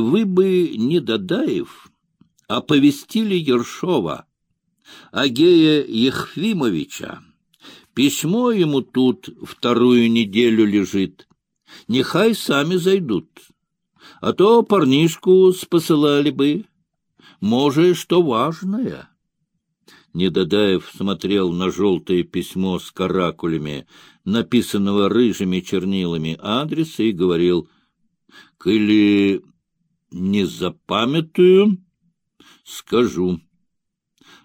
вы бы, не Дадаев, оповестили Ершова, Агея Ехфимовича. Письмо ему тут вторую неделю лежит. Нехай сами зайдут. А то парнишку спосылали бы. Может, что важное. Недодаев смотрел на желтое письмо с каракулями, написанного рыжими чернилами адреса, и говорил, «Коли не запамятую, скажу.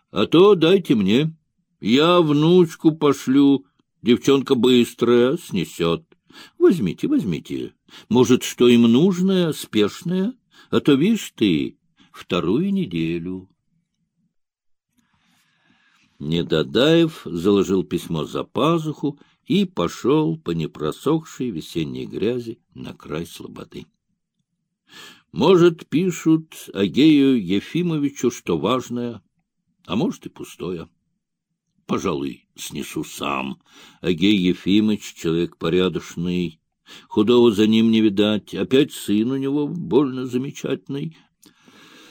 А то дайте мне, я внучку пошлю, девчонка быстрая, снесет. Возьмите, возьмите. Может, что им нужное, спешное, а то, видишь ты, вторую неделю». Недодаев заложил письмо за пазуху и пошел по непросохшей весенней грязи на край слободы. Может, пишут Агею Ефимовичу, что важное, а может и пустое. Пожалуй, снесу сам. Агей Ефимович — человек порядочный, худого за ним не видать, опять сын у него больно замечательный.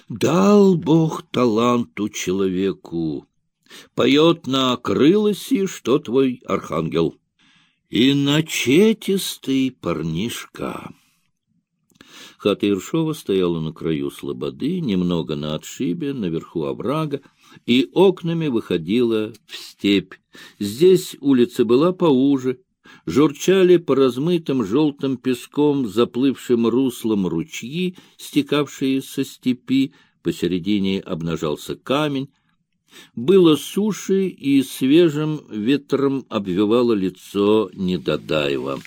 Дал Бог таланту человеку, поет на крылосе, что твой архангел. И начетистый парнишка. Хата Иршова стояла на краю слободы, немного на отшибе, наверху оврага, и окнами выходила в степь. Здесь улица была поуже, журчали по размытым желтым песком заплывшим руслом ручьи, стекавшие со степи, посередине обнажался камень, было суши, и свежим ветром обвивало лицо Недодаева.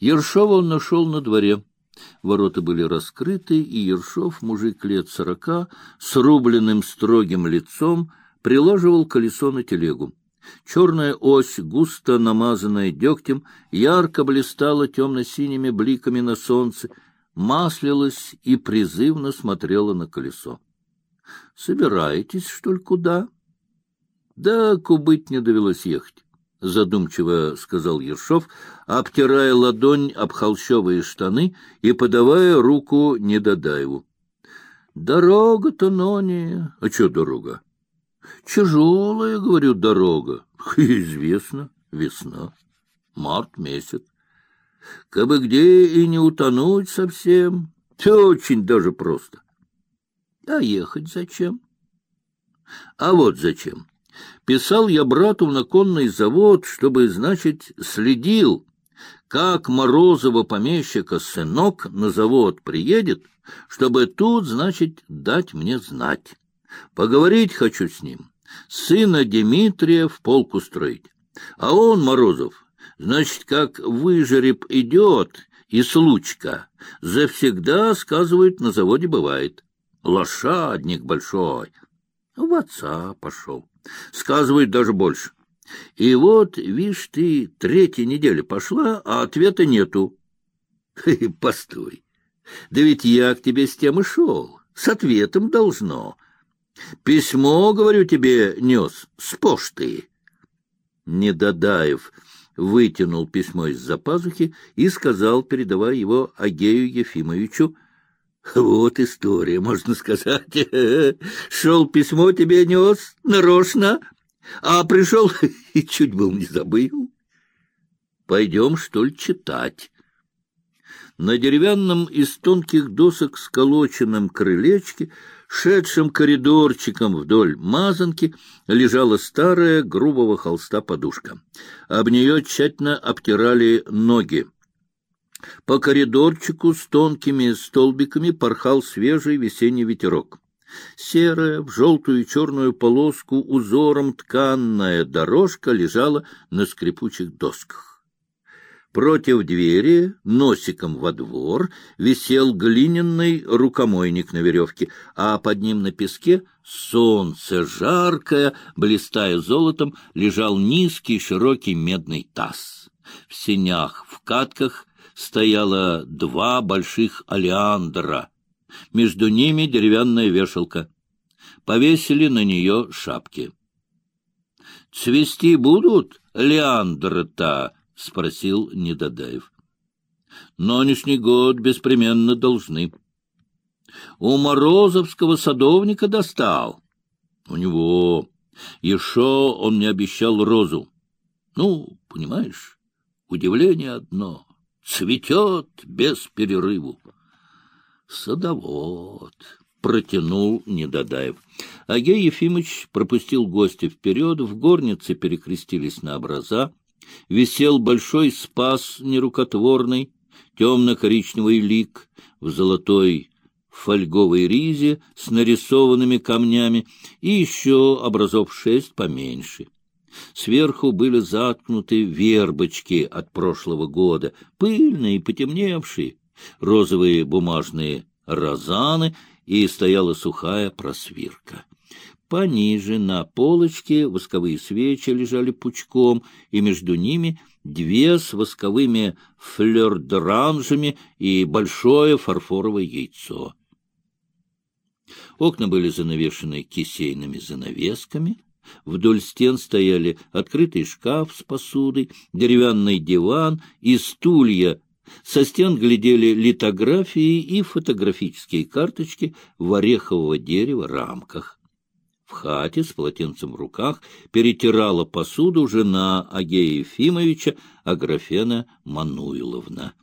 Ершова он нашел на дворе. Ворота были раскрыты, и Ершов, мужик лет сорока, с рубленным строгим лицом, прилаживал колесо на телегу. Черная ось, густо намазанная дегтем, ярко блистала темно-синими бликами на солнце, маслилась и призывно смотрела на колесо. — Собираетесь, что ли, куда? — Да, кубыть не довелось ехать. — задумчиво сказал Ершов, обтирая ладонь об холщовые штаны и подавая руку Недодаеву. — Дорога-то, Нони... — А что дорога? — Тяжелая, говорю, дорога. — Известно, весна, март месяц. Кабы где и не утонуть совсем, то очень даже просто. А ехать зачем? А вот зачем. Писал я брату на конный завод, чтобы, значит, следил, как Морозова помещика сынок на завод приедет, чтобы тут, значит, дать мне знать. Поговорить хочу с ним, сына Дмитрия в полку строить. А он, Морозов, значит, как выжереб идет и случка, завсегда, сказывает, на заводе бывает. Лошадник большой. В отца пошел. Сказывает даже больше. И вот, видишь, ты третья неделя пошла, а ответа нету. Постой. Да ведь я к тебе с тем и шел. С ответом должно. Письмо, говорю тебе, нес с пошты. Недодаев вытянул письмо из-за пазухи и сказал, передавая его Агею Ефимовичу, — вот история, можно сказать. Шел письмо тебе нес, нарочно, а пришел и чуть был не забыл. Пойдем, что ли, читать. На деревянном из тонких досок сколоченном крылечке, шедшим коридорчиком вдоль мазанки, лежала старая грубого холста подушка. Об нее тщательно обтирали ноги. По коридорчику с тонкими столбиками порхал свежий весенний ветерок. Серая, в желтую и черную полоску узором тканная дорожка лежала на скрипучих досках. Против двери, носиком во двор, висел глиняный рукомойник на веревке, а под ним на песке солнце жаркое, блистая золотом, лежал низкий широкий медный таз. В сенях, в катках стояло два больших алиандра. Между ними деревянная вешалка. Повесили на нее шапки. — Цвести будут леандры-то? — спросил Недодаев. Нынешний год беспременно должны. У Морозовского садовника достал. У него. Еще он мне обещал розу. Ну, понимаешь, удивление одно. Цветет без перерыву. Садовод протянул Недодаев. Агей Ефимович пропустил гостя вперед, в горнице перекрестились на образа. Висел большой спас нерукотворный, темно-коричневый лик в золотой фольговой ризе с нарисованными камнями и еще образов шесть поменьше. Сверху были заткнуты вербочки от прошлого года, пыльные и потемневшие, розовые бумажные розаны и стояла сухая просвирка. Пониже на полочке восковые свечи лежали пучком, и между ними две с восковыми флёрдранжами и большое фарфоровое яйцо. Окна были занавешены кисейными занавесками, Вдоль стен стояли открытый шкаф с посудой, деревянный диван и стулья со стен глядели литографии и фотографические карточки в орехового дерева рамках. В хате с полотенцем в руках перетирала посуду жена Агея Ефимовича Аграфена Мануиловна.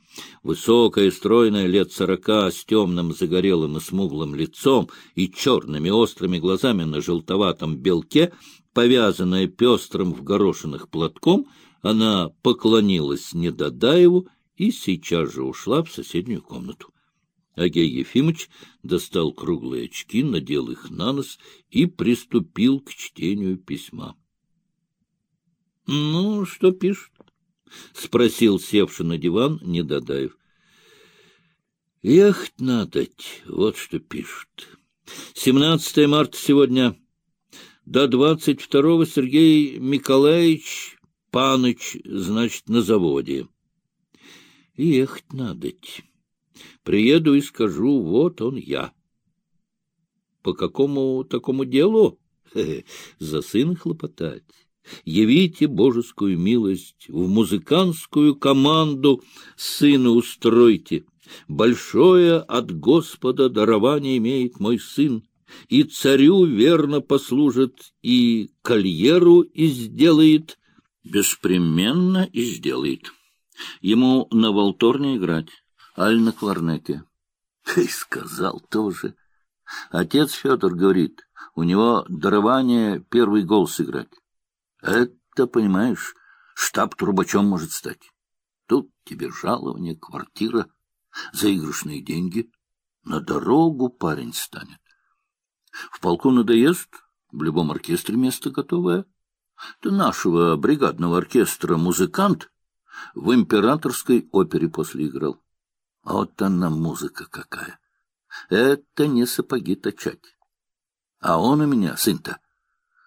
Высокая, стройная, лет сорока, с темным загорелым и смуглым лицом и черными острыми глазами на желтоватом белке, повязанная пестрым в горошинах платком, она поклонилась Недодаеву и сейчас же ушла в соседнюю комнату. Агей Ефимович достал круглые очки, надел их на нос и приступил к чтению письма. — Ну, что пишут? — спросил севший на диван Недодаев. — Ехать надо, вот что пишут. 17 марта сегодня. До 22 Сергей Николаевич Паныч, значит, на заводе. Ехать надо. Приеду и скажу, вот он я. По какому такому делу? За сына хлопотать. Явите божескую милость, в музыкантскую команду сына устройте. Большое от Господа дарование имеет мой сын, и царю верно послужит, и кольеру и сделает, беспременно и сделает. Ему на волторне играть, аль на кларнете. И сказал тоже. Отец Федор говорит, у него дарование первый гол сыграть. Это, понимаешь, штаб трубачом может стать. Тут тебе жалование, квартира, заигрышные деньги. На дорогу парень станет. В полку надоест, в любом оркестре место готовое. Ты нашего бригадного оркестра музыкант — в императорской опере после играл. А вот она музыка какая! Это не сапоги точать. А он у меня, сын-то,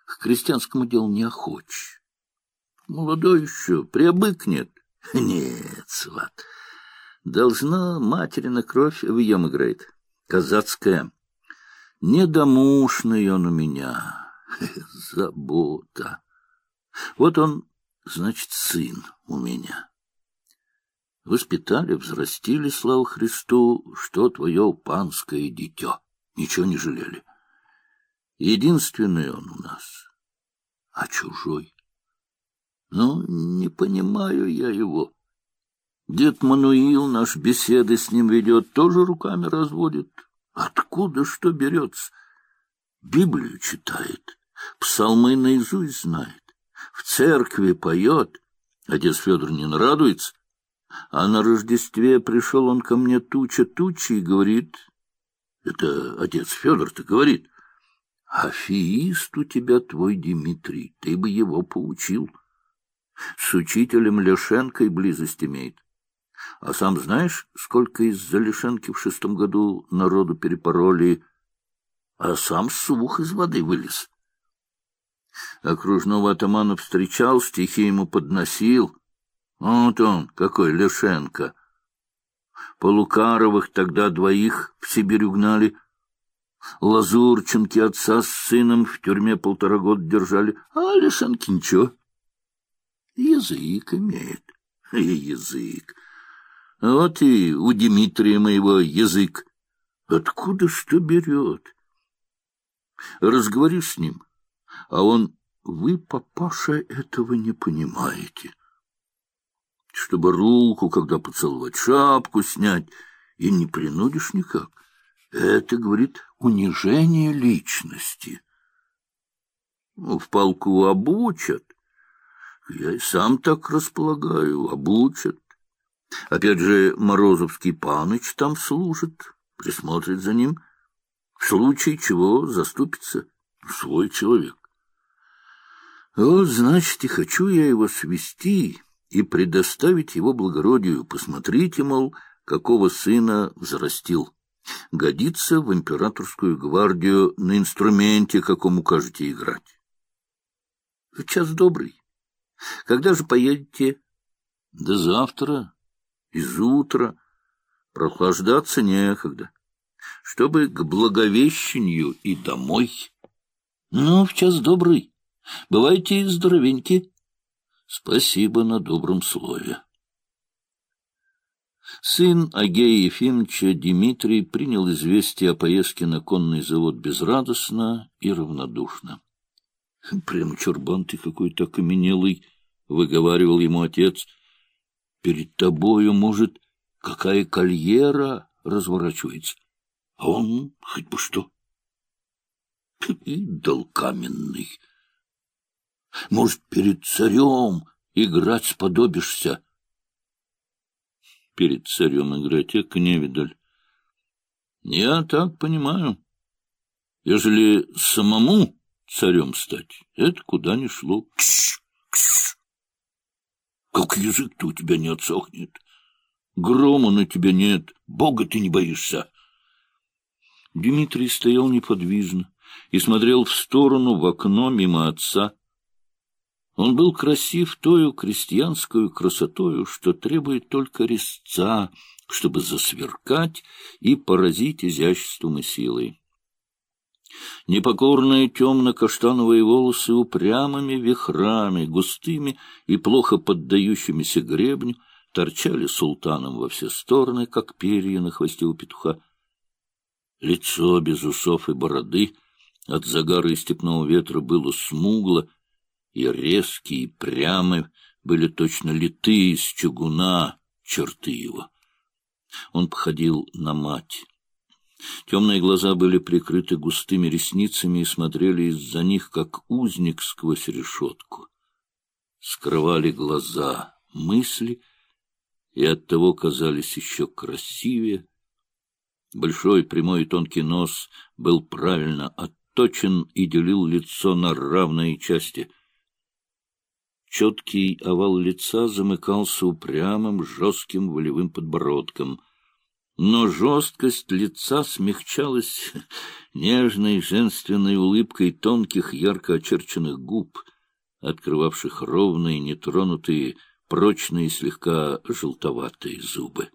к крестьянскому делу не охоч. Молодой еще, приобыкнет. Нет, сват, должна материна кровь в ем играет. Казацкая. Недомушный он у меня. Забота. Вот он значит, сын у меня. Воспитали, взрастили, слава Христу, что твое панское дитё. Ничего не жалели. Единственный он у нас, а чужой. Ну, не понимаю я его. Дед Мануил наш беседы с ним ведет, тоже руками разводит. Откуда что берется? Библию читает, псалмы наизусть знает в церкви поет. Отец Федор не нарадуется. А на Рождестве пришел он ко мне туча-туча и говорит, это отец Федор-то говорит, афеист у тебя твой Дмитрий, ты бы его поучил. С учителем Лешенкой близость имеет. А сам знаешь, сколько из-за Лешенки в шестом году народу перепороли, а сам сух из воды вылез. Окружного атамана встречал, стихи ему подносил. Вот он, какой Лешенко. Полукаровых тогда двоих в Сибирь угнали. Лазурченки отца с сыном в тюрьме полтора года держали, а Лешенки ничего. Язык имеет. И язык. Вот и у Дмитрия моего язык. Откуда что берет? Разговоришь с ним, а он... Вы, папаша, этого не понимаете. Чтобы руку, когда поцеловать, шапку снять, и не принудишь никак. Это, говорит, унижение личности. Ну, в полку обучат. Я и сам так располагаю, обучат. Опять же, Морозовский паныч там служит, присмотрит за ним. В случае чего заступится свой человек. Вот, значит, и хочу я его свести и предоставить его благородию. Посмотрите, мол, какого сына взрастил. Годится в императорскую гвардию на инструменте, каком укажете играть. Час добрый. Когда же поедете? Да завтра, из утра. Прохлаждаться некогда. Чтобы к благовещению и домой. Ну, в час добрый. Бывайте здоровеньки. Спасибо на добром слове. Сын Агея Ефимовича Дмитрий принял известие о поездке на конный завод безрадостно и равнодушно. — Прямо чурбан ты какой-то окаменелый, — выговаривал ему отец. — Перед тобою, может, какая кольера разворачивается, а он хоть бы что. Идол каменный. Может, перед царем играть сподобишься? Перед царем играть, эк, невидаль. Я так понимаю. Ежели самому царем стать, это куда ни шло. Кш, кш. Как язык-то у тебя не отсохнет. Грома на тебя нет, Бога ты не боишься. Дмитрий стоял неподвижно и смотрел в сторону, в окно, мимо отца. Он был красив тою крестьянскую красотою, что требует только резца, чтобы засверкать и поразить изяществом и силой. Непокорные темно-каштановые волосы упрямыми вихрами, густыми и плохо поддающимися гребню, торчали султаном во все стороны, как перья на хвосте у петуха. Лицо без усов и бороды от загара и степного ветра было смугло, и резкие, и прямые были точно литые из чугуна черты его. Он походил на мать. Темные глаза были прикрыты густыми ресницами и смотрели из-за них, как узник сквозь решетку. Скрывали глаза мысли и оттого казались еще красивее. Большой прямой и тонкий нос был правильно отточен и делил лицо на равные части. Четкий овал лица замыкался упрямым, жестким волевым подбородком — но жесткость лица смягчалась нежной женственной улыбкой тонких ярко очерченных губ, открывавших ровные, нетронутые, прочные, слегка желтоватые зубы.